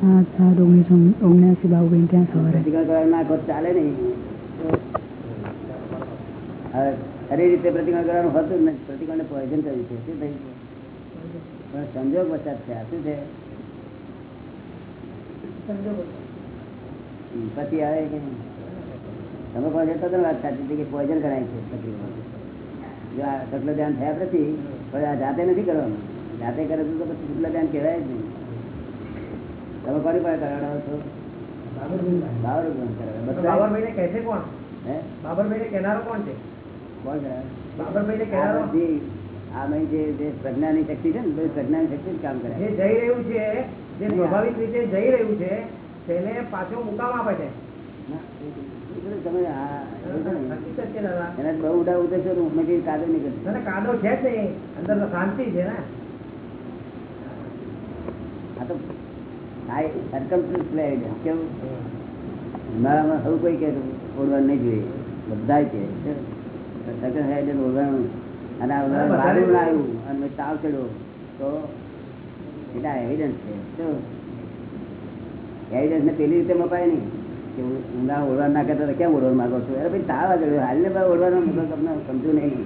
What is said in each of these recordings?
સાત ઓગણીસો ઓગણસી બાબુબેન ત્યાં સવારે તો ચાલે નહીં ખરી રીતે પ્રતિક્રમણ કરવાનું હતું જ નથી પોઈઝન કર્યું છે શું થયું છે પણ સંજોગ વચાત છે શું છે પછી આવે કે તમે કોઈ જતો હતો વાત સાચી કે પોઈઝન કરાય છે જો આ સકલ ધ્યાન થયા પછી, પણ આ જાતે નથી કરવાનું. જાતે કરે તો પછી સકલ ધ્યાન કહેવાય જ નહીં. તમે કોની પાસે કરાવડાવો છો? બાબર ગ્રહણ કરાવે બધા બાબરભાઈ ને કહે છે કોણ? બાબરભાઈ ને કહેનારો કોણ છે? કોણ બાબરભાઈ ને કહેનારો? બધી જે જે પ્રજ્ઞાની શક્તિ છે ને બધી પ્રજ્ઞાની શક્તિ જ કામ કરે. જે જઈ રહ્યું છે જે સ્વાભાવિક રીતે જઈ રહ્યું છે તેને પાછો મુકામ આપે છે. ના, એ બધું તમે આ એ છે ને, હકીકત છે દાદા. એના બહુ ઉડા ઉતરશો તો મેં કઈ કાદો કાદો છે જ નહીં. અંદર શાંતિ છે ને. આ તો કેવું ઉનાળામાં સૌ કોઈ કે ઓળવાનું નહીં જોઈએ. બધા કે સર્કમ હેડ ઓળવાનું. અને આ ઉનાળામાં બધાને વાદળું જોઈએ. આવ્યું અને તાવ ચડ્યો તો એટલે એવિડન્સ છે શું એવિડન્સ ને પેલી રીતે મપાય નહીં. કે ઊંડા ઓળવા ના કરતા કેમ ઓળવા માંગો છો? અરે ભાઈ તાવ ચડ્યો હાલને ભાઈ ઓળવાનો મતલબ તમને સમજુ નહીં.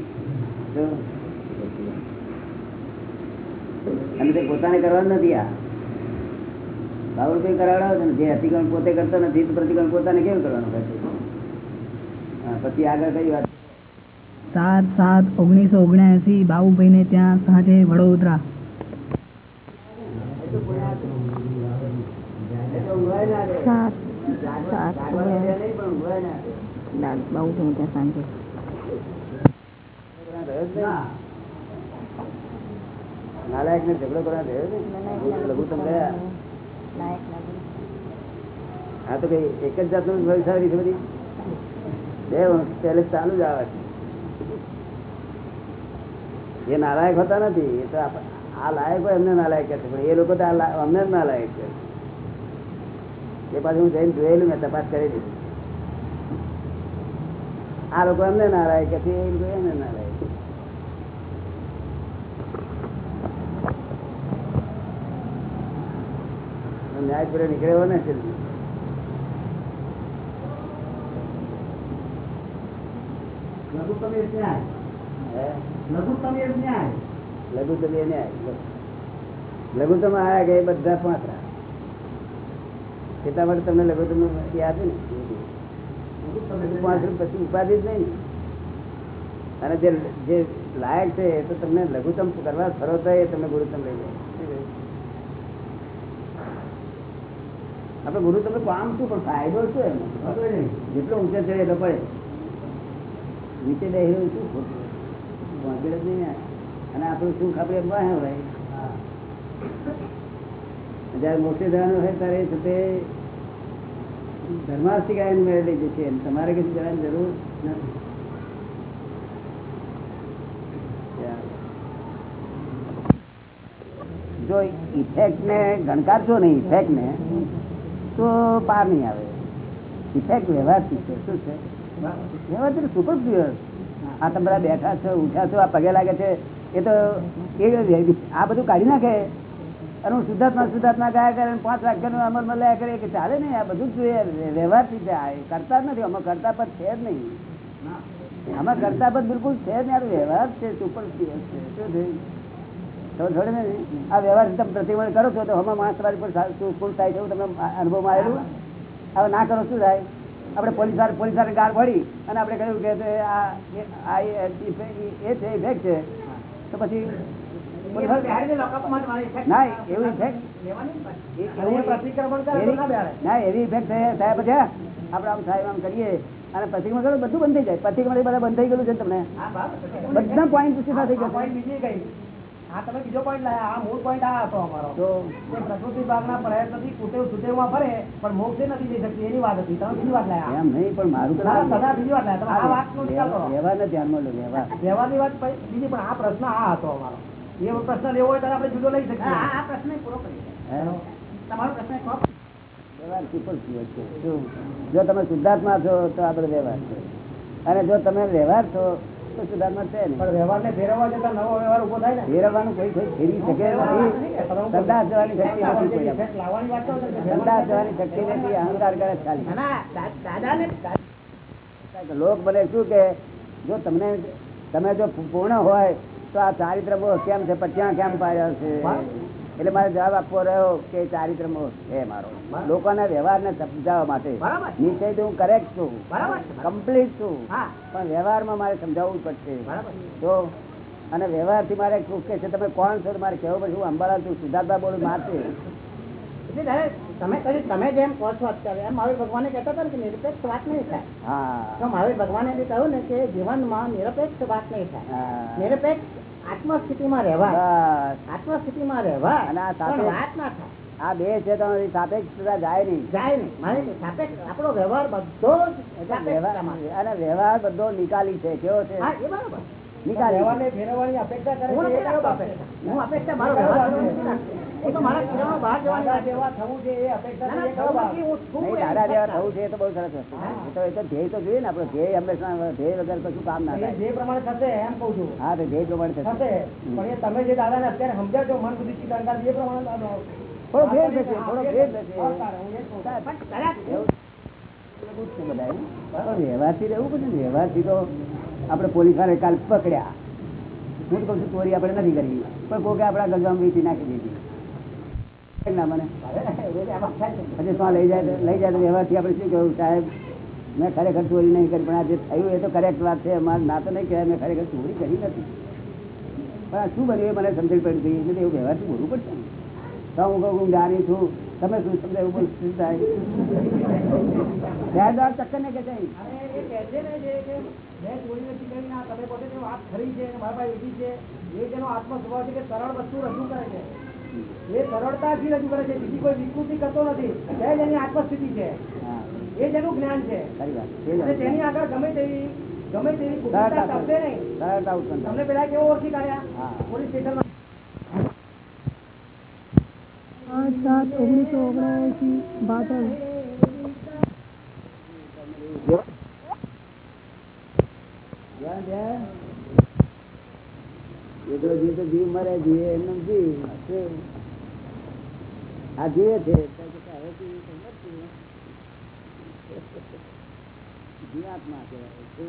તો અને તે પોતાને કરવાનું નથી આ. કઈ કરાવડાવો છો ને જે અતિક્રમણ પોતે કરતો નથી તો પ્રતિક્રમણ પોતાને કેવું કરવાનું પછી પછી આગળ કઈ વાત સાત સાત ઓગણીસો ઓગણસી બાબુભાઈને ત્યાં સાંજે વડોદરા સાત સાત ત્યાં સાંજે નાલાયક ને ઝઘડો કરવા થયો ને લઘુત્તમ ગયા હા, તો કઈ એક જ જાતનું વૈસારી છે બધી? બે પહેલે ચાલુ જ આવે એ નાલાયક હોતા નથી, એ તો આ લાયક હોય એમને નાલાયક છે, પણ એ લોકો તો અમને જ નાલાયક છે. એ પાછું હું જઈને જોયેલું, મેં તપાસ કરેલી આ લોકો એમને નાલાયક કહે છે, એ લોકો નાલાયક ન્યાય પૂરે નીકળ્યો ને જલ્દી લઘુત્તમ એ ન્યાય. લઘુત્તમ એ ન્યાય. લઘુત્તમ એ ન્યાય લઘુત્તમ આયા કે બધા પાંચરા એટલા માટે તમને લઘુત્તમ યાદ ને. પાંચ પછી ઉપાધિ જ નહીં. અને જે જે લાયક છે એ તો તમને લઘુત્તમ કરવા ફરો તો એ તમને ગુરુત્તમ લઈ જાય. શું? આપણે ગુરુ તમે કામ શું પણ ફાયદો શું એમ? જેટલો ઊંચે ચડે એટલો પડે નીચે બેસી શું ખોટું? જ નહીં. અને આપણું સુખ આપણે એમ હોય. જયારે મોક્ષે જવાનું હોય ત્યારે એ છે તે મેળવી જશે તમારે કશું જવાની જરૂર નથી. જો ઇફેક્ટ ને ગણકારશો નહીં ઇફેક્ટ ને તો પાર નહીં આવે. ઇફેક્ટ વ્યવહારથી છે. શું છે? વ્યવહારથી સુપર પ્યોર આ તમે બેઠા છો, ઉઠ્યા છો, આ પગે લાગે છે. એ તો એ આ બધું કાઢી નાખે. અને હું શુદ્ધાત્મા શુદ્ધાત્મા ગયા કરે પાંચ વાક્યનું અમલમાં લયા કરે કે ચાલે ને આ બધું જોઈએ. વ્યવહારથી છે. કરતા જ નથી. અમે કરતા પણ છે જ નહીં. આમાં કરતા પણ બિલકુલ છે જ નહીં. વ્યવહાર છે. સુપર પ્યોર છે. શું તો થોડે ને? આ વ્યવહાર તમે પ્રતિબંધ કરો છો તો હમણાં માણસ તમારી પર થાય છે તમે અનુભવમાં આવેલું? હવે ના કરો શું થાય? આપણે પોલીસ પોલીસ ગાળ ભરી અને આપણે કહ્યું કે આ એ- છે ઇફેક્ટ છે. તો પછી ના એવું ઇફેક્ટ થયા પછી આપણે આમ સાહેબ આમ કરીએ. અને કરો બધું બંધ થઈ જાય. પ્રતિક્રમણ બધા બંધ થઈ ગયેલું છે તમને? બધા પોઈન્ટ સીધા થઈ ગયા. આ તમે બીજો લાયા. આ મૂળ point આ હતો અમારો. કે પ્રકૃતિ ભાગના પ્રયત્નથી કુટેવ સુટેવમાં ફરે પણ મોક્ષે નથી જઈ શકતી. એની વાત હતી. તમે બીજી વાત લાયા. એમ નહીં પણ મારું તો બીજી વાત લાયા. તમે આ વાતનો નિકાલ કરો. વ્યવહારને ધ્યાનમાં લો વ્યવહાર. વ્યવહારની વાત બીજી પણ આ પ્રશ્ન આ હતો અમારો. એ પ્રશ્ન લેવો હોય આપણે જુદો લઈ શકીએ. આ પ્રશ્ન પૂરો કરી તમારો પ્રશ્ન વ્યવહાર સુપર છે? જો તમે શુદ્ધાત્મા છો તો આ બધો વ્યવહાર છે. અને જો તમે વ્યવહાર છો તો સુધારમાં છે પણ વ્યવહારને ફેરવવા જતા નવો વ્યવહાર ઊભો થાય ને? ફેરવવાનું કોઈ કોઈ ફેરવી શકે નથી. સંદાસ જવાની શક્તિ નથી સંદાસ જવાની શક્તિ નથી અહંકાર કરે ખાલી. લોક બને શું કે જો તમને તમે જો પૂર્ણ હોય તો આ ચારિત્ર બહુ કેમ છે પચ્યા કેમ પાયા છે? એટલે મારે જવાબ આપવો રહ્યો કે ચારિત્ર છે મારો. લોકોના વ્યવહારને સમજાવવા માટે. તો હું કરેક્ટ છું. કમ્પ્લીટ છું પણ વ્યવહારમાં મારે સમજાવવું પડશે. તો અને વ્યવહારથી મારે કે છે તમે કોણ છો? મારે કહેવું પડશે હું અંબાલાલ છું સિદ્ધાર્થા બોલું એટલે તમે કહ્યું તમે જેમ કહો છો અત્યારે એમ મહાવીર ભગવાને કહેતા હતા ને કે નિરપેક્ષ વાત નહીં થાય. તો મહાવીર ભગવાને બી કહ્યું ને કે જીવનમાં નિરપેક્ષ વાત નહીં થાય. નિરપેક્ષ આત્મસ્થિતિમાં રહેવા આત્મસ્થિતિમાં રહેવા અને આ સાથે- વાત ના થાય. આ બે છે તમારી સાપેક્ષતા જાય નહીં. જાય નહીં. મારે સાપેક્ષ આપણો વ્યવહાર બધો અને વ્યવહાર બધો નિકાલી છે. કેવો છે? હા એ બરાબર. નિકાલી. અપેક્ષા કરે હું અપેક્ષા મારો વ્યવહાર કરવાનો નથી રાખતો. હું તો મારા કિરણો બહાર જવાની વાત જેવા થવું છે એ અપેક્ષા ના, ના, થવું નથી, હું છું નહીં એવી દાદા ને આપણો ધ્યેય હંમેશા ધ્યેય વગર કશું કામ ના એ થાય. જે પ્રમાણે થશે એમ કહું છું. હા તો ધ્યેય પ્રમાણે થશે. થશે. પણ એ તમે જે દાદાને અત્યારે સમજાવો છો મન બુદ્ધિ એ પ્રમાણે થોડો થોડો જ જ વ્યવહારથી રહેવું પડે ને વ્યવહારથી તો આપણે પોલીસવાળા કાલ પકડ્યા. હું તો કઉ છું ચોરી આપણે નથી કરી. પણ કોકે આપણા ગગમ વીંટી નાખી દીધી. મેં કરેક્ટ વાત છે. અમારે ના તો નહીં કહેવાય, મેં ખરેખર ચોરી કરી નથી. પણ શું બન્યું એ મને સમજણ પડી ગઈ. એટલે એવું વ્યવહારથી બોલવું પડશે તો હું કહું હું જાણી છું. તમે શું સમજો એવું શું થાય બાદ ચક્કર ને કે પોતે વાત ખરી છે મારા પાસે એવી છે. એ તેનો આત્મ સ્વભાવ છે કે સરળ વસ્તુ રજૂ કરે છે. એ સરળતાથી રજૂ કરે છે. બીજી કોઈ વિકૃતિ કરતો નથી. એ જ એની આત્મસ્થિતિ છે. એ જેનું જ્ઞાન છે. ખરી વાત. અને તેની આગળ ગમે તેવી ગમે તેવી સરળતા નહીં. તમને પેલા કેવો ઓળખી કાઢ્યા? પોલીસ સ્ટેશનમાં. પાંચ સાત ઓગણીસો ઓગણએંસી બાદલ જ્યાં જ્યાં એટલો જીવ તો જીવ મરે જીવે એમનો જીવ. આ જીવે છે. જીવાત્મા કહેવાય?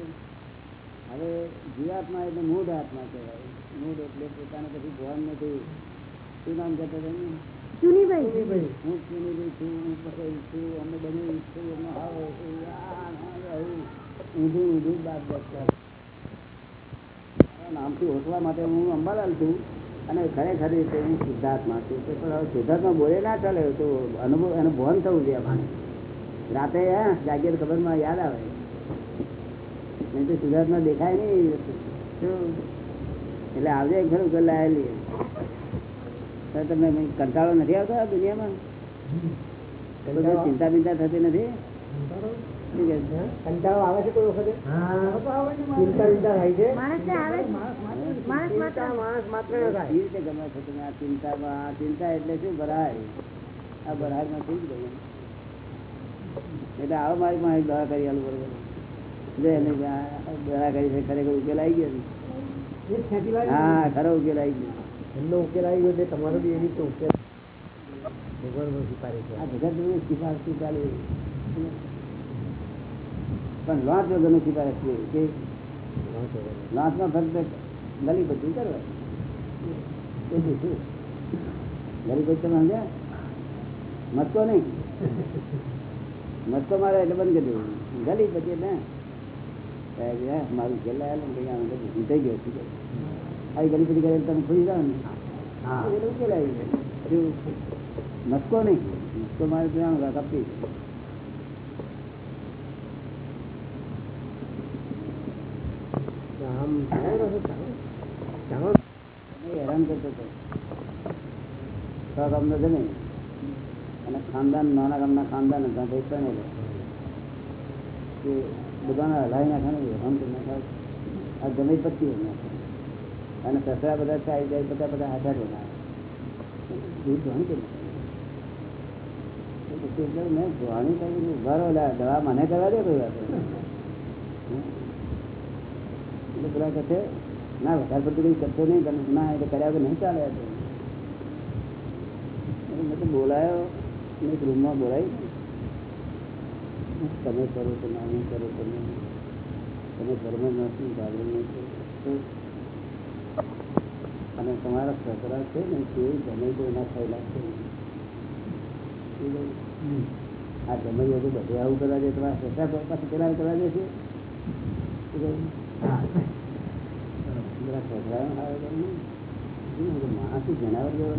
હવે જીવાત્મા એટલે મૂળ આત્મા કહેવાય. મૂળ એટલે પોતાને પછી ભાન નથી. શું નામ હતો એનું? ચુનીભાઈ. હું ચૂની છું હું પટેલ છું અમે બની છું અમે આવો છું, ઊંધું ઊંધું બાદ બાદ નામથી ઓળખવા માટે હું અંબાલાલ છું અને ખરેખર રીતે હું સિદ્ધાર્થમાં છું. તો પણ હવે સિદ્ધાર્થમાં બોલે ના ચાલે તો અનુભવ એનું ભવન થવું જોઈએ અમારે રાતે હા જાગીર ખબરમાં યાદ આવે. નહીં તો સિદ્ધાર્થમાં દેખાય નહીં એટલે આવજે ખરું કે લાયેલી તો તમને કંટાળો નથી આવતો દુનિયામાં? ચિંતા બિંતા થતી નથી? કંટાળો આવે છે કોઈ વખતે? ચિંતા ચિંતા થાય છે. માણસ માત્ર ચિંતા રીતે ગમે છે તમે આ ચિંતામાં ચિંતા એટલે શું? ભરાય. આ ભરાય નથી જ ગયું એટલે આવો મારી પાસે દવા કરી આલું બરોબર. જો એને દવા કરી છે ખરેખર ઉકેલ આવી ગયો હા ખરો ઉકેલ આવી ગયો. એમનો ઉકેલ આવી ગયો છે તમારો બી એવી રીતે ઉકેલ. ભગવાન સ્વીકારે છે. આ જગત સિફાર સ્વીકારે પણ લોટ વગરનું સિફારસ છે. કે લોટમાં ફક્ત ગલી બધું કરવા એટલું શું ગલી બધું તમે સમજ્યા? નહીં. મારે એટલે બંધ કરી દેવું. ગલી પછી એટલે મારું છેલ્લા આવેલું ને કંઈ આમ બધું જીતાઈ ગયો છું. આવી ગલી બધી કરે તમે ખુલી જાઓ ને. એટલે ઉકેલ આવી મસ્કો નહીં. મસ્કો મારે ત્યાં કપી અને ખાનદાન, નાના ગામના ખાનદાન હતા ભાઈ પરણેલો એ બધાને હલાવી નાખે હેરાન આ જમીન પતિ નાખે અને સસરા બધા થાય, જાય બધા બધા હાથા ના દૂધ ધોણી કરી મેં દવા મને કરવા દે કોઈ એટલે પેલા ના, વધારે પડતું કઈ કરશો નહીં, તમે ના એટલે કર્યા નહીં ચાલે તો." મેં તો બોલાયો એક રૂમમાં બોલાવી. તમે કરો તો ના નહીં કરો તમે તમે ધર્મ નથી નથી. અને તમારા સસરા છે ને, તે ગમે તે એના થયેલા છે. આ ગમે તો બધે આવું કરવા તમારા સસરા પાસે પેલા કરવા છે. માણસ જનાવર જેવો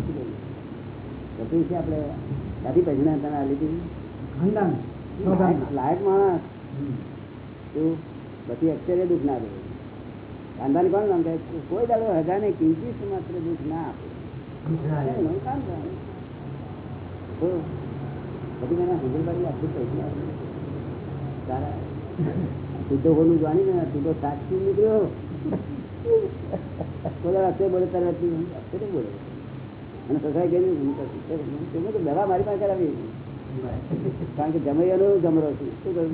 નથી છે આપણે દાદી પૈસા તને આ લીધી લાયક- માણસ તું બધી અક્ષરે દુઃખ ના દે કાંદાને કોણ નામ કોઈ દાડો હજાને કિંચિત માત્ર દુઃખ ના આપે બધી મને હંગલબારી આટલું પૈસા. તારા તું જાણી ને તું તો સાક્ષી નીકળ્યો. બોલે અક્ષય બોલે તારે અક્ષય બોલે. અને સસાઈ કહ્યું તો શીખે. તમે તો દવા મારી પાસે કરાવી કારણ કે જમૈયાનો જમરો છું. શું કહ્યું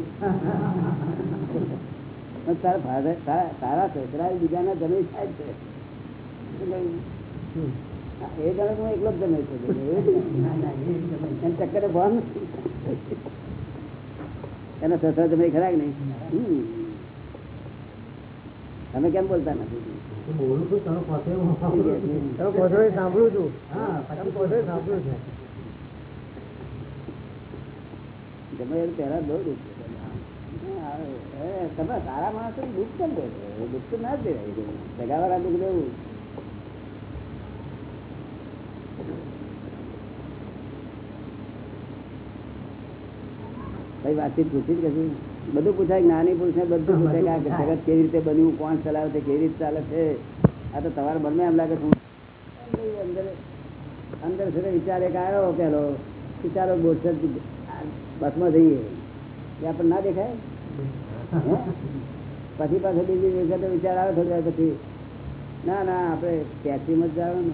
તારા સસરા બીજાના જમે થાય છે. એ હું એકલો જ જમે છે. ચક્કરે ભાન. એના સસરા તમે ખરા નહીં. તમે કેમ બોલતા નથી? તમે સારા માણસો દુઃખ કેમ છો? દુઃખ તો ના જ દેવાય. સગાવાળા દુઃખ દેવું. કઈ વાતચીત પૂછી જ કશું બધું પૂછાય જ્ઞાની પુરુષને બધું પૂછાય કે આ જગત કેવી રીતે બન્યું કોણ ચલાવે છે કેવી રીતે ચાલે છે? આ તો તમારા મનમાં એમ લાગે છે હું અંદર અંદર છે તે વિચાર એક આવ્યો પેલો વિચારો બોરસદ બસમાં જઈએ. એ આપણને ના દેખાય? હે? પછી પાછો બીજી વખતે વિચાર આવે થોડી વાર પછી. ના ના આપણે ટેક્સીમાં જ જવાનું.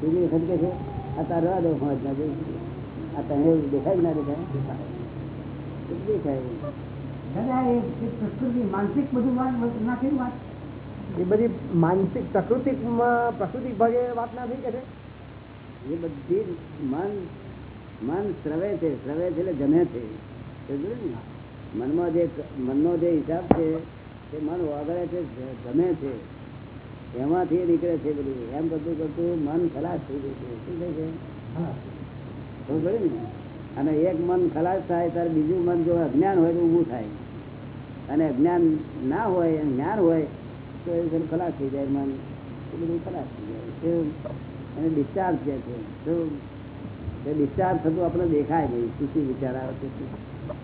ને બીજી વખત કે છે આ તાર રહેવા દો પાંચ ના જઈ આ તને દેખાય ના દેખાય. દેખાય માનસિક બધું વાત એ બધી માનસિક પ્રકૃતિ પ્રકૃતિ ભાગે વાત ના થઈ કે એ બધી મન મન સ્રવે છે શ્રવે છે એટલે જમે છે. ને? મનમાં જે મનનો જે હિસાબ છે તે મન વગરે છે જમે છે. એમાંથી નીકળે છે બધું. એમ કરતું કરતું મન ખલાસ થઈ જાય છે. શું થાય છે? અને એક મન ખલાસ થાય, ત્યારે બીજું મન જો અજ્ઞાન હોય તો ઊભું થાય. અને અજ્ઞાન ના હોય જ્ઞાન હોય, તો એ બધું ખલાસ થઈ જાય, મન એ બધું ખલાસ થઈ જાય. અને ડિસ્ચાર્જ છે, તો ડિસ્ચાર્જ થતું આપણે દેખાય નહીં. શું શું વિચાર આવે છે.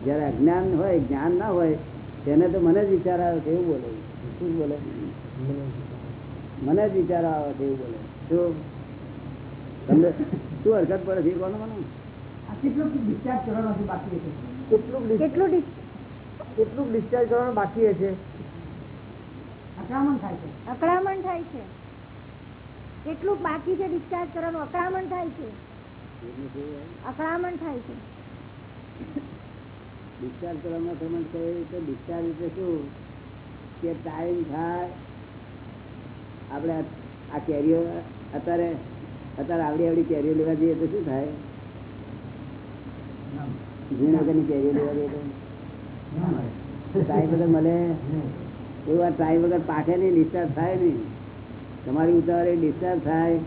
જ્યારે અજ્ઞાન હોય, જ્ઞાન ના હોય, તેને તો મને જ વિચાર આવે છે, એવું બોલે શું બોલે મને જ વિચાર આવે છે, એવું બોલે શું તમને શું હરકત પડે છે કોનું મને કેટલું ડિસ્ચાર્જ કરવાનું બાકી છે? કેટલું કેટલું ડિસ્ચાર્જ કરવાનું બાકી છે? અકળામણ થાય છે. અકળામણ થાય છે. કેટલું બાકી છે ડિસ્ચાર્જ કરવાનું? અકળામણ થાય છે? અકળામણ થાય છે. ડિસ્ચાર્જ કરવામાં સમજ કહે તો ડિસ્ચાર્જ એટલે શું? કે ટાઈમ થાય. આપણે આ- આ કેરીઓ અત્યારે અત્યારે આવડી આવડી કેરીઓ લેવા જઈએ તો શું થાય? વગરની કેરીઓ લેવા જઈએ તો? વગર મળે? એવું આ ટાઈમ વગર પાકે નહીં ડિસ્ચાર્જ થાય નહીં. તમારી ઉતાવળે ડિસ્ચાર્જ થાય.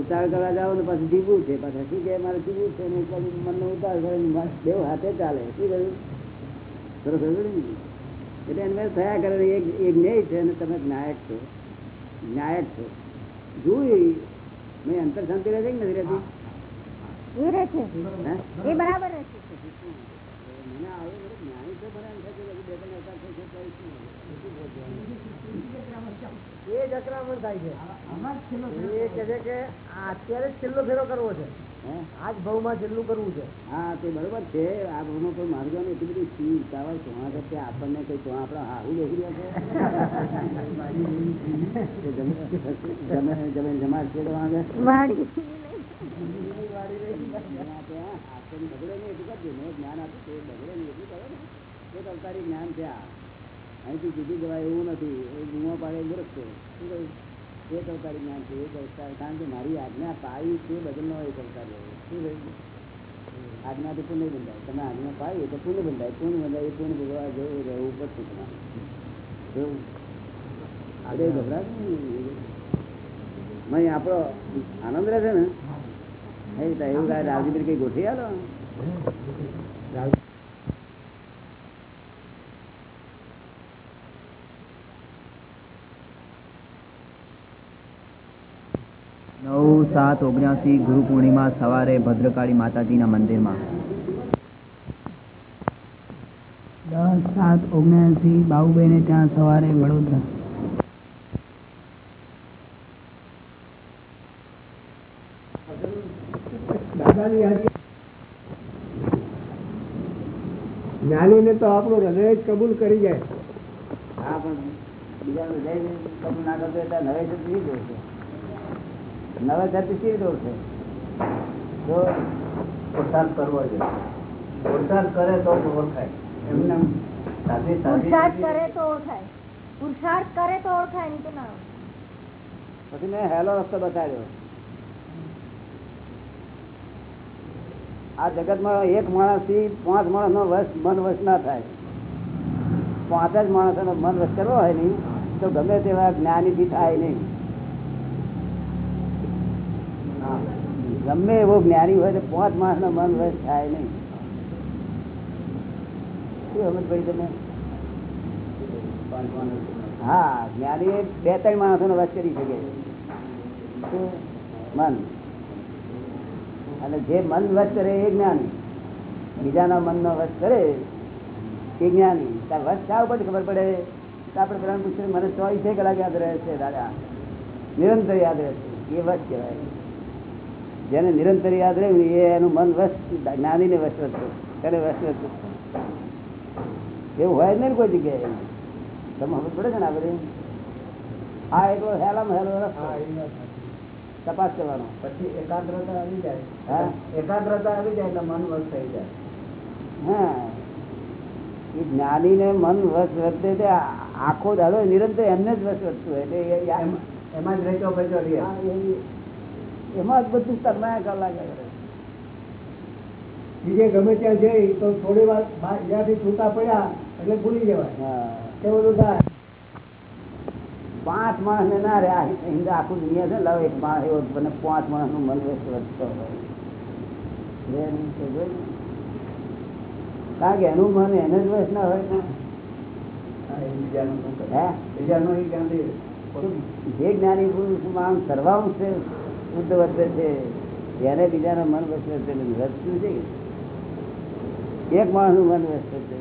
ઉતાવળ કરવા જાવ ને પછી જીવવું છે. પાછા શું કે મારે જીવવું છે? ને મનનો ઉતાવળ કરે દેવ હાથે ચાલે. શું કહ્યું સરસ? એટલે એને થયા કરે એક એક ન્યાય છે અને તમે નાયક છો. નાયક છો. જોઈ મેં અંતર શાંતિ રહે છે કે નથી રહેતી? રહે છે. એ બરાબર રહે છે. અત્યારે છેલ્લો ફેરો કરવો છે. હે? આજ ભાવમાં જેટલું કરવું છે. હા તે બરોબર છે. આ ભૂનો કોઈ માર્ગો ને એટલી બધી સી ઉતાવળ તો કરશે આપણને કઈ તો આપણા હારું બેસી રહ્યા છે. તે જમે જમે જમે છે તો બગડે નહીં એટલું કરજો મેં જ્ઞાન આપ્યું છે બગડે નહીં એટલું કરો ને એક અવતારી જ્ઞાન છે આ અહીંથી જુદી જવાય એવું નથી એ ગુમો પાડે મૂર્ખ છે શું કહ્યું એક અવતારી જ્ઞાન છે એક અવતાર કારણ કે મારી આજ્ઞા પાડી તે બદલનો એક અવતાર શું કહ્યું? આજ્ઞાથી પુણ્ય બંધાય. તમે આજ્ઞા પાડી તો પુણ્ય બંધાય. પુણ્ય બંધાય એ પુણ્ય ભગવા જવું રહેવું પડશે તમારે. એવું? આજે ગભરાશ મય, આપણો આનંદ રહેશે ને? એ એવું રાવજીભાઈ કઈ ગોઠવી આલો? નવ સાત ઓગણ્યાસી ગુરુ પૂર્ણિમા સવારે ભદ્રકાળી માતાજીના મંદિરમાં. દસ સાત ઓગણસી બાબુભાઈને ત્યાં સવારે વડોદરા. જ્ઞાનીને તો આપણું હૃદય જ કબૂલ કરી જાય. હા પણ બીજાનું હૃદય કબૂલ ના કરતો એટલે હૃદય સતી દોર છે. નવે સતી કેવી દોર છે તો પુરસાદ કરવો જોઈએ. પુરસાદ કરે તો ઓળખાય. એમને સાથે કરે તો ઓળખાય. પુરુષાર્થ કરે તો ઓળખાય નહીં તો ના પછી મેં હેલો રસ્તો બતાવ્યો. આ જગતમાં એક માણસથી પાંચ માણસ નો વસ મન વસ ના થાય. પાંચ જ માણસ નો મન વસ કરવો હોય નહીં તો ગમે તેવા જ્ઞાની થી થાય નહીં. ગમે એવો જ્ઞાની હોય તો પાંચ માણસ નો મન વસ થાય નહીં. શું સમજ તમે હા જ્ઞાની બે ત્રણ માણસો નો વસ કરી શકે. મન. અને જે મન વસ કરે એ જ્ઞાની. બીજાના મનનો વસ કરે એ જ્ઞાની. ત્યાં વસ શા ઉપર ખબર પડે. તો આપણે પેલા પૂછ્યું મને ચોવીસે કલાક યાદ રહે છે દાદા. નિરંતર યાદ રહે છે. એ વસ કહેવાય. જેને નિરંતર યાદ રહ્યું એ એનું મન વસ્ત જ્ઞાની ને હતું. કરે વશ એવું હોય નહીં કોઈ જગ્યાએ તમે સમજ પડે છે ને આ બધી આ એટલો હેલામાં હેલો તપાસ કરવાનો. પછી એકાગ્રતા આવી જાય. એકાગ્રતા આવી જાય એટલે મન વસ્ત થઈ જાય. હા. એ જ્ઞાની ને મન વસ્ત વધે તે આખો દાડો નિરંતર એમને જ વસ્ત વધતું હોય. એટલે એમ- જ રહેતો એમાં જ બધું કરવા લાગે બીજે ગમે ત્યાં જઈ તો થોડી વાર જ્યાંથી છૂટા પડ્યા એટલે ભૂલી જવાય. તે બધું થાય? પાંચ માણસ ને ના રહ્યા હિન્દ આખું દુનિયા છે લાવ એક માણસ એવો મને પાંચ માણસનું મન વધતો હોય. કારણ કે એનું મન એને જ વશ ના હોય ને. જે જ્ઞાની પુરુષ માન સર્વાંશ છે શુદ્ધ વર્તે છે એને બીજાના મન વસ્તુ વધતું છે. એક માણસનું મન વસ્તુ છે.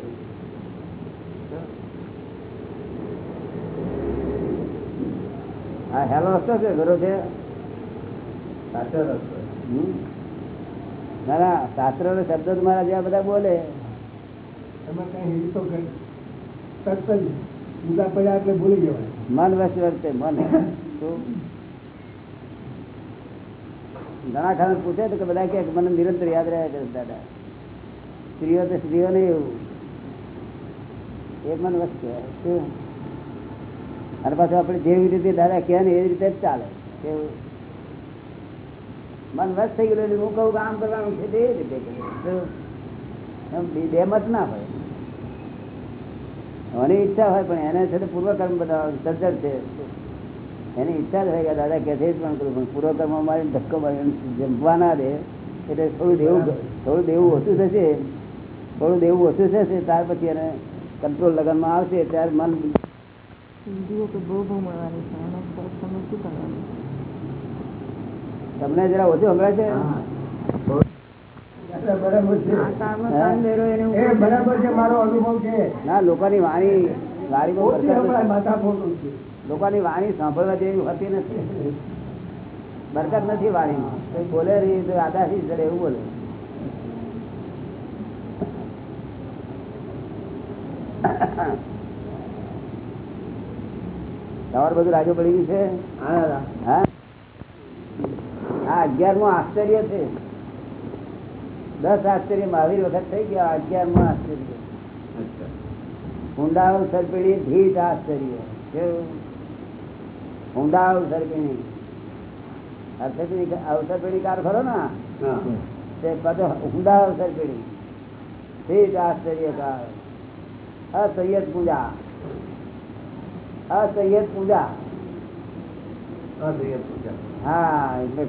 હા હેલો રસ્તો છે ઘરો છે? સાચો રસ્તો. ના ના શાસ્ત્ર નો શબ્દ મારા જ્યાં બધા બોલે. એમાં કઈ હિલ તો તરત જ જુદા પડ્યા એટલે ભૂલી જવાય. મન વસ્તુ વર્તે મન. તો ઘણા ખાને પૂછે તો બધા કે મને નિરંતર યાદ રહ્યા કરે દાદા. સ્ત્રીઓ તો સ્ત્રીઓ નહીં એવું. એ મન વસ્તુ અને પાછું આપણે જેવી રીતે દાદા કહે ને એવી રીતે જ ચાલે. કેવું મન વસ્ત થઈ ગયું હું કહું કે આમ કરવાનું છે તે રીતે બે- મત ના હોય. મને ઈચ્છા હોય પણ એને છે પૂર્વકર્મ બધા સજ્જડ છે. એની ઈચ્છા જ હોય કે દાદા કે છે પણ કરું પણ પૂરો કરવા મારે ધક્કો મારી જમવા ના દે એટલે થોડું દેવું થોડું દેવું ઓછું થશે થોડું દેવું ઓછું થશે ત્યાર પછી એને કંટ્રોલ લગનમાં આવશે ત્યારે મન તમને જરા ઓછું સંભળાય છે? એટલે બરાબર છે હે? એ બરાબર છે મારો છે. ના લોકોની વાણી વાણીમાં લોકોની વાણી સાંભળવા જેવી હોતી નથી. બરકત નથી વાણીમાં. બોલે રહી તો આદાસી જડે એવું બોલે. તમારું બધું રાજુ પડી ગયું છે? હા અગિયાર આ અગિયારમું આશ્ચર્ય છે. દસ આશ્ચર્ય મહાવીર વખત થઈ ગયા અગિયારમું આશ્ચર્ય. ઊંડા સરપીડી ધીટ આશ્ચર્ય. કેવું? ઊંડા અવસર પેઢી અવસર પેઢી અવસર પેઢી કાર ખરો ને? તે બધો ઊંડા અવસર પેઢી ધીટ આશ્ચર્ય કાર. અસૈયદ પૂજા. અસૈયદ પૂજા. હા એટલે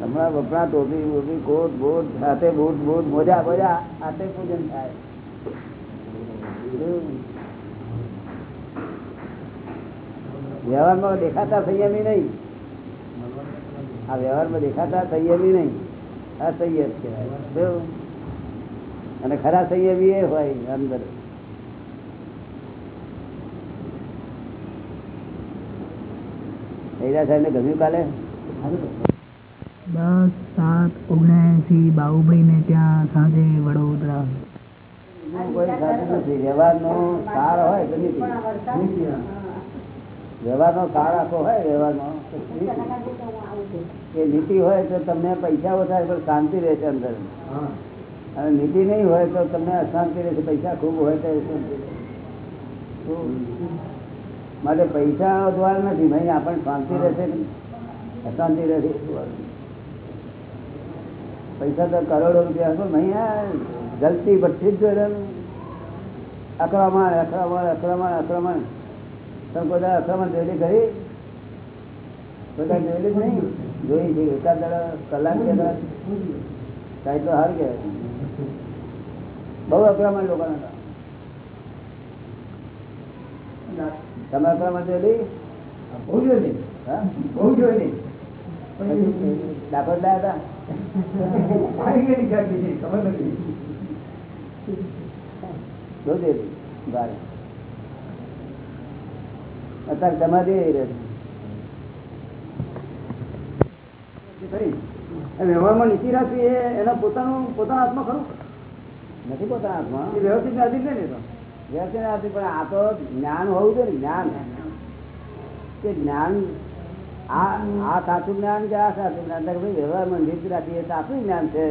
હમણાં વપરા ટોપી બોપી કોટ બોટ હાથે બૂટ બૂટ મોજા બોજા હાથે પૂજન થાય. વ્યવહારમાં દેખાતા સંયમી નહીં. આ વ્યવહારમાં દેખાતા સંયમી નહીં. આ સંયમ કહેવાય. અને ખરા સંયમી એ હોય અંદર. હૈરા સાહેબ ને ગમ્યું કાલે? દસ સાત ઓગણએંસી બાબુભાઈ ને ત્યાં સાંજે વડોદરા. કોઈ નથી. વ્યવહારનો સાર હોય તો વ્યવહારનો કાળ આખો હોય વ્યવહારનો. એ નીતિ હોય તો તમને પૈસા વધારે પણ શાંતિ રહેશે અંદર અને નીતિ નહીં હોય તો તમને અશાંતિ રહેશે પૈસા ખૂબ હોય તો શાંતિ માટે પૈસા દ્વારા નથી ભાઈ આપણને શાંતિ રહેશે અશાંતિ રહેશે પૈસા તો કરોડો રૂપિયા હતો નહીં ગલતી ભઠ્ઠી જ જોડે અક્રમણ અક્રમણ અક્રમણ અક્રમણ તમે બધા જોયેલી ખરી બધા જોયેલી નહીં? જોઈ છે એકાદ કલાક બે કલાક? તો હાર બહુ અક્રમણ લોકો હતા તમે અક્રમણ જોયેલી બહુ જોઈ. હા? બહુ જોઈ. દાખલ હતા? જોયેલી બારે અત્યારે સમાધિ એ રહે વ્યવહારમાં નીતિ રાખવી એ એનો પોતાનું પોતાના હાથમાં ખરું? નથી પોતાના હાથમાં. એ વ્યવસ્થિત નહીં ને તો વ્યવસ્થિત નથી પણ આ તો જ્ઞાન હોવું જોઈએ જ્ઞાન. કે જ્ઞાન આ આ સાચું જ્ઞાન કે આ સાચું જ્ઞાન? ભાઈ વ્યવહારમાં નીતિ રાખીએ તો આપણું જ્ઞાન છે.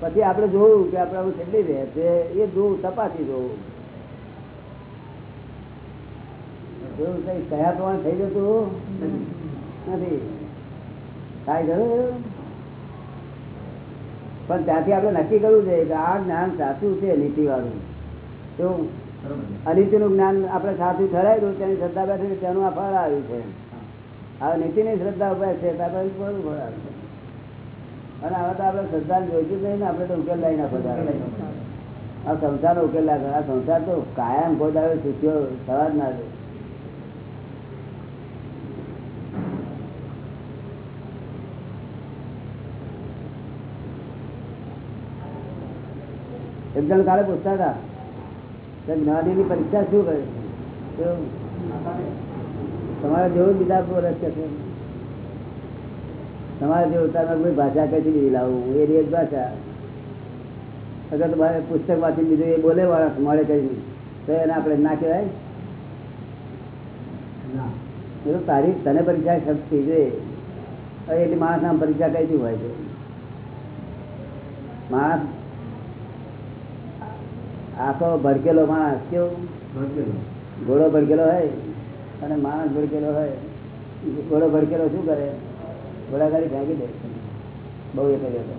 પછી આપણે જોવું કે આપણે આવું કેટલી રહે છે એ જોવું તપાસી જોવું. જોવું કઈ કયા પ્રમાણે થઈ જતું? નથી. કાંઈ ગયું પણ ત્યાંથી આપણે નક્કી કરવું છે કે આ જ્ઞાન સાચું છે નીતિ વાળું તો અનિતિનું જ્ઞાન આપણે સાચું ઠરાવ્યું, તેની શ્રદ્ધા બેઠી તેનું આ ફળ આવ્યું છે. હવે નીતિની શ્રદ્ધા ઊભા છે, તો આપણે ફળ આવ્યું છે. અને હવે તો આપણે શ્રદ્ધા જોઈતું નહીં ને, આપણે તો ઉકેલ નાખો તારે. આ સંસાર ઉકેલ લાગે. આ સંસાર તો કાયમ કોઈ આવે સુખ્યો થવા જ ના દે એક જણ કાલે પૂછતા હતા કે જ્ઞાનીની પરીક્ષા શું કરે છે? તમારે જેવું બીજા છે? તમારે જેવું તમે કોઈ ભાષા કઈ લાવું એ એક ભાષા. અગર તમારે પુસ્તક વાંચી બીજું એ બોલે માણસ મળે કઈ તો એને આપણે ના કહેવાય? એ તો તારી તને પરીક્ષા શક્તિ જોઈએ જાય એટલી માણસ નામ પરીક્ષા કઈથી હોય છે? માણસ આખો ભડકેલો માણસ કેવું? ઘોડો ભડકેલો હોય અને માણસ ભડકેલો હોય. ઘોડો ભડકેલો શું કરે? ઘોડા ગાડી ફેંકી દે. બહુ એ કર્યો હતો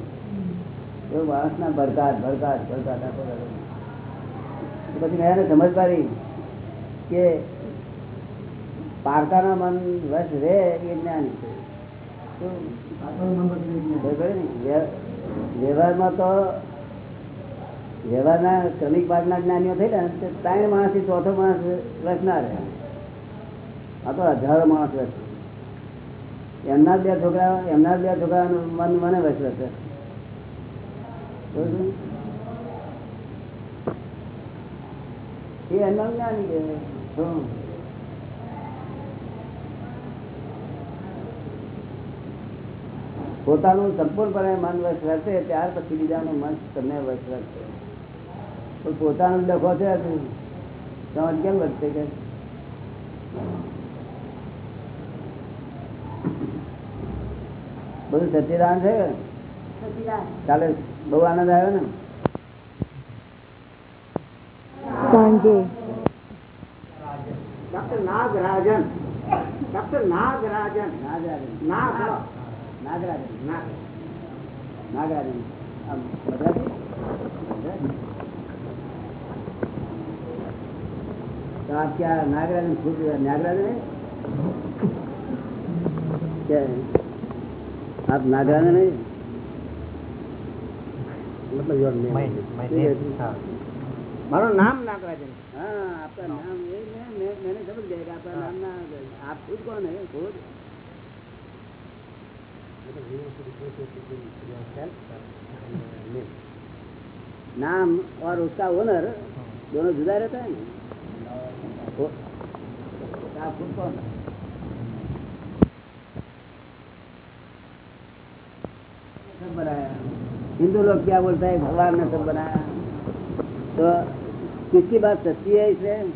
એવું માણસના ભડકાટ ભડકાટ ભડકાટ આખો પછી મેં એને સમજ પાડી કે પારકાના મન વશ રહે એ જ્ઞાન છે. વ્યવહારમાં તો વ્યવહારના ક્રમિક ભાગના જ્ઞાનીઓ થઈ ને ત્રણ માણસથી ચોથો માણસ રહે. આ તો હજારો માણસ વસ એમના બે છોકરા એમના બે છોકરાનું મન મને વસ છે. એ એમના જ્ઞાની કહેવાય. પોતાનું સંપૂર્ણપણે મન વસ રહેશે ત્યાર પછી બીજાનું મન તમને વસ રહેશે પણ પોતાનું ડખો છે સમજ કેમ વધશે કે બધું સચિદાન છે? કાલે બહુ આનંદ આવ્યો ને? સાંજે. ડોક્ટર નાગરાજન. ડોક્ટર નાગરાજન. નાગરાજન. નાગ. નાગરાજન. નાગરાજન मतलब योर नेम ठीक है, ठीक है। મારું નામ નાગરાજન हाँ आपका नाम ये मैं, मैं मैंने समझ गया कि आपका नाम ना आप खुद कौन है खुद नाम और उसका ओनर दोनों जुदा रहता है ना हिंदू लोग क्या बोलता है भगवान ने सब बनाया तो किसकी बात सच्ची है इसमें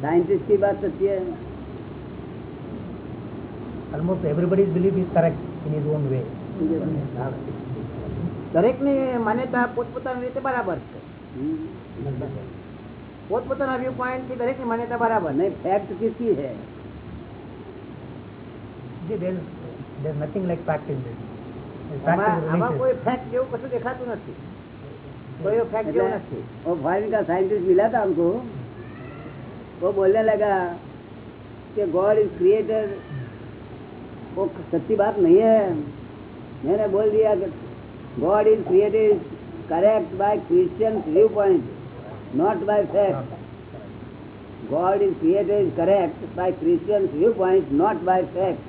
साइंटिस्ट की बात सच्ची है almost everybody's belief is correct in his own way દરેકની માન્યતા પોતપોતાની રીતે બરાબર છે हम्म। પોતપોતાના વ્યૂ પોઈન્ટ થી દરેકની માન્યતા બરાબર नहीं फैक्ट किसकी है See, there is there is nothing like fact in this. આમાં- આમાં કોઈ ફેક્ટ જેવું કશું દેખાતું નથી કોઈ ફેક્ટ એટલે वो फॉरेन का साइंटिस्ट मिला था हमको वो बोलने लगा कि गॉड इज क्रिएटर वो सच्ची बात नहीं है मैंने बोल दिया कि God is created correct by Christian viewpoint not by fact God is created correct by Christian viewpoint, not by fact.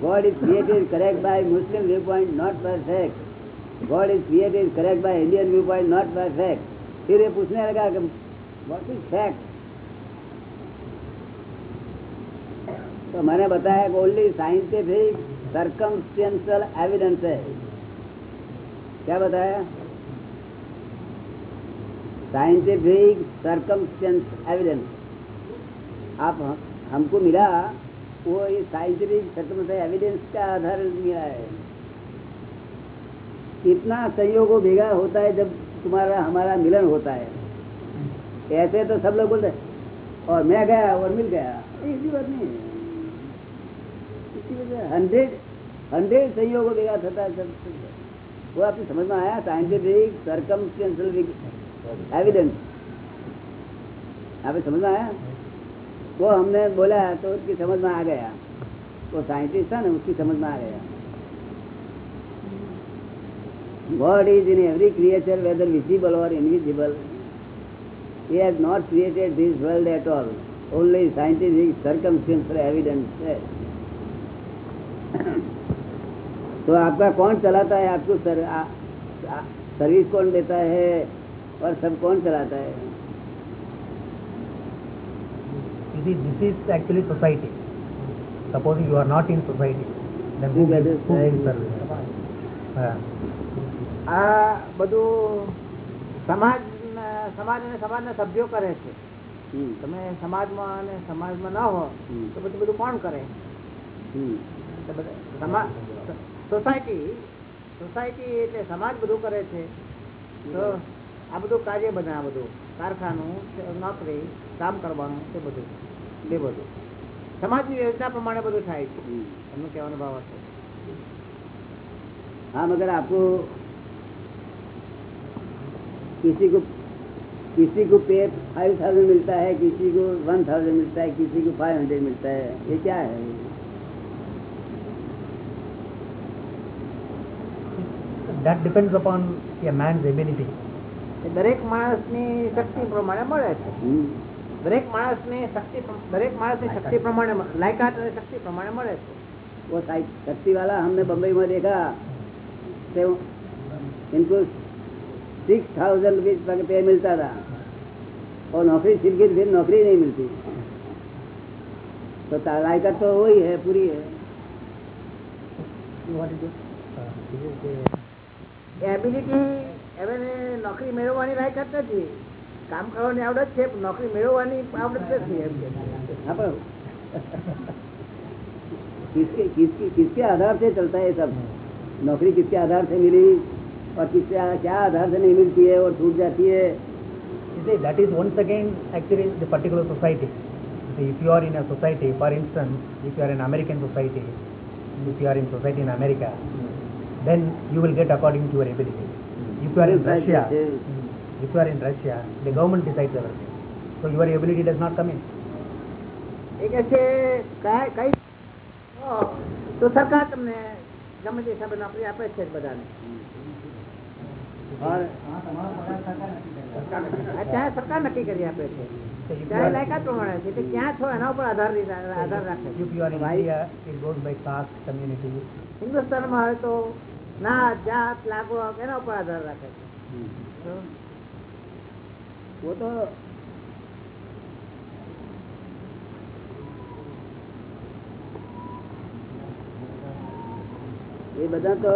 God is created correct by Muslim viewpoint, not by fact. God is created correct by Indian viewpoint, not by fact. फिर ये पूछने लगा कि what is fact? तो मैंने बताया कि only scientific circumstantial evidence है क्या बताया साइंटिफिक सर्कमस्टेंस एविडेंस आप, हमको मिला, वो ये साइंटिफिक सर्कमस्टेंस एविडेंस का आधार मिला है। कितना संयोगों भेगा होता है जब तुम्हारा, हमारा मिलन होता है। ऐसे तो सब लोग बोलते और मैं गया और मिल गया। ऐसी बात नहीं इसी वजह हंड्रेड हंड्रेड संयोगों भेगा है सब। वो आपकी समझ में आया? साइंटिफिक सर्कमस्टेंशियल एविडेंस आपको समझ में आया वो हमने बोला तो उसकी समझ में आ गया वो साइंटिस्ट था ना उसकी समझ में आ गया God is in every creature, whether visible or invisible. He has not created this world at all. Only scientific circumstantial evidence है तो आपका कौन चलाता है आपको सर, सर्विस कौन देता है और सब कौन चलाता है You see, this is actually society. Supposing you are not in society, then Who who gets gives who it? gives service? હા. આ બધું સમાજ સમાજ અને સમાજના સભ્યો કરે છે હમ, તમે સમાજમાં અને સમાજમાં ન હો હમ. તો બધું બધું કોણ કરે હમ. તો બધા સમા સોસાયટી સોસાયટી એટલે સમાજ બધું કરે છે તો આ બધું કાર્ય બને આ બધું કારખાનું નોકરી કામ કરવાનું તે બધું તે બધું સમાજની યોજના પ્રમાણે બધું થાય છે હમ. એમનું કહેવાનો ભાવ હશે हाँ मगर आपको किसी को किसी को पे फाइव थाउजेंड मिलता है किसी को वन थाउजेंड मिलता है किसी को फाइव हंड्रेड मिलता है ये क्या है that depends upon a man's ability દરેક માણસની શક્તિ પ્રમાણે મળે છે हम्म, દરેક માણસની શક્તિ પ્રમ- દરેક માણસની શક્તિ પ્રમાણે મ- લાયકાત અને શક્તિ પ્રમાણે મળે છે वो साइड शक्ति वाला हमने बम्बई में देखा तो इनको सिक्स थाउजेंड रुपीज पे मिलता था और नौकरी छिल गई तो फिर नौकरी नहीं मिलती तो ता- लायकात तो वही है पूरी है એબિલિટી હવે નોકરી મેળવવાની લાયકાત નથી કામ કરવાની આવડત છે પણ નોકરી મેળવવાની આવડત નથી એમ કે हाँ पर किसके किसके किसके आधार से चलता है ये सब नौकरी किसके आधार से मिली और किसके आ- क्या आधार से नहीं मिलती है और छूट जाती है that is once again actually the particular society See, if you are in a society, for instance, if you are in American society, if you are in society in America, then you will get according to your ability. If you are in Society Russia, is- if you are in Russia, the government decides everything. So your ability does not come in. એ કે છે કાંઈ કઈ હો, તો સરકાર તમને ગમે તે હિસાબે નોકરી આપે છે જ બધાને ઓર, હા, ત્યાં સરકાર નક્કી કરી આપે છે So if you ત્યારે are, લાયકાત પ્રમાણે છે એટલે ક્યાં છો એના ઉપર આધાર રી- આધાર રાખે છે if you are in ભાઈ, India, it goes by caste, community. હિન્દુસ્તાનમાં હોય તો નાત જાત લાગુ એના ઉપર આધાર રાખે છે. वो તો એ બધા તો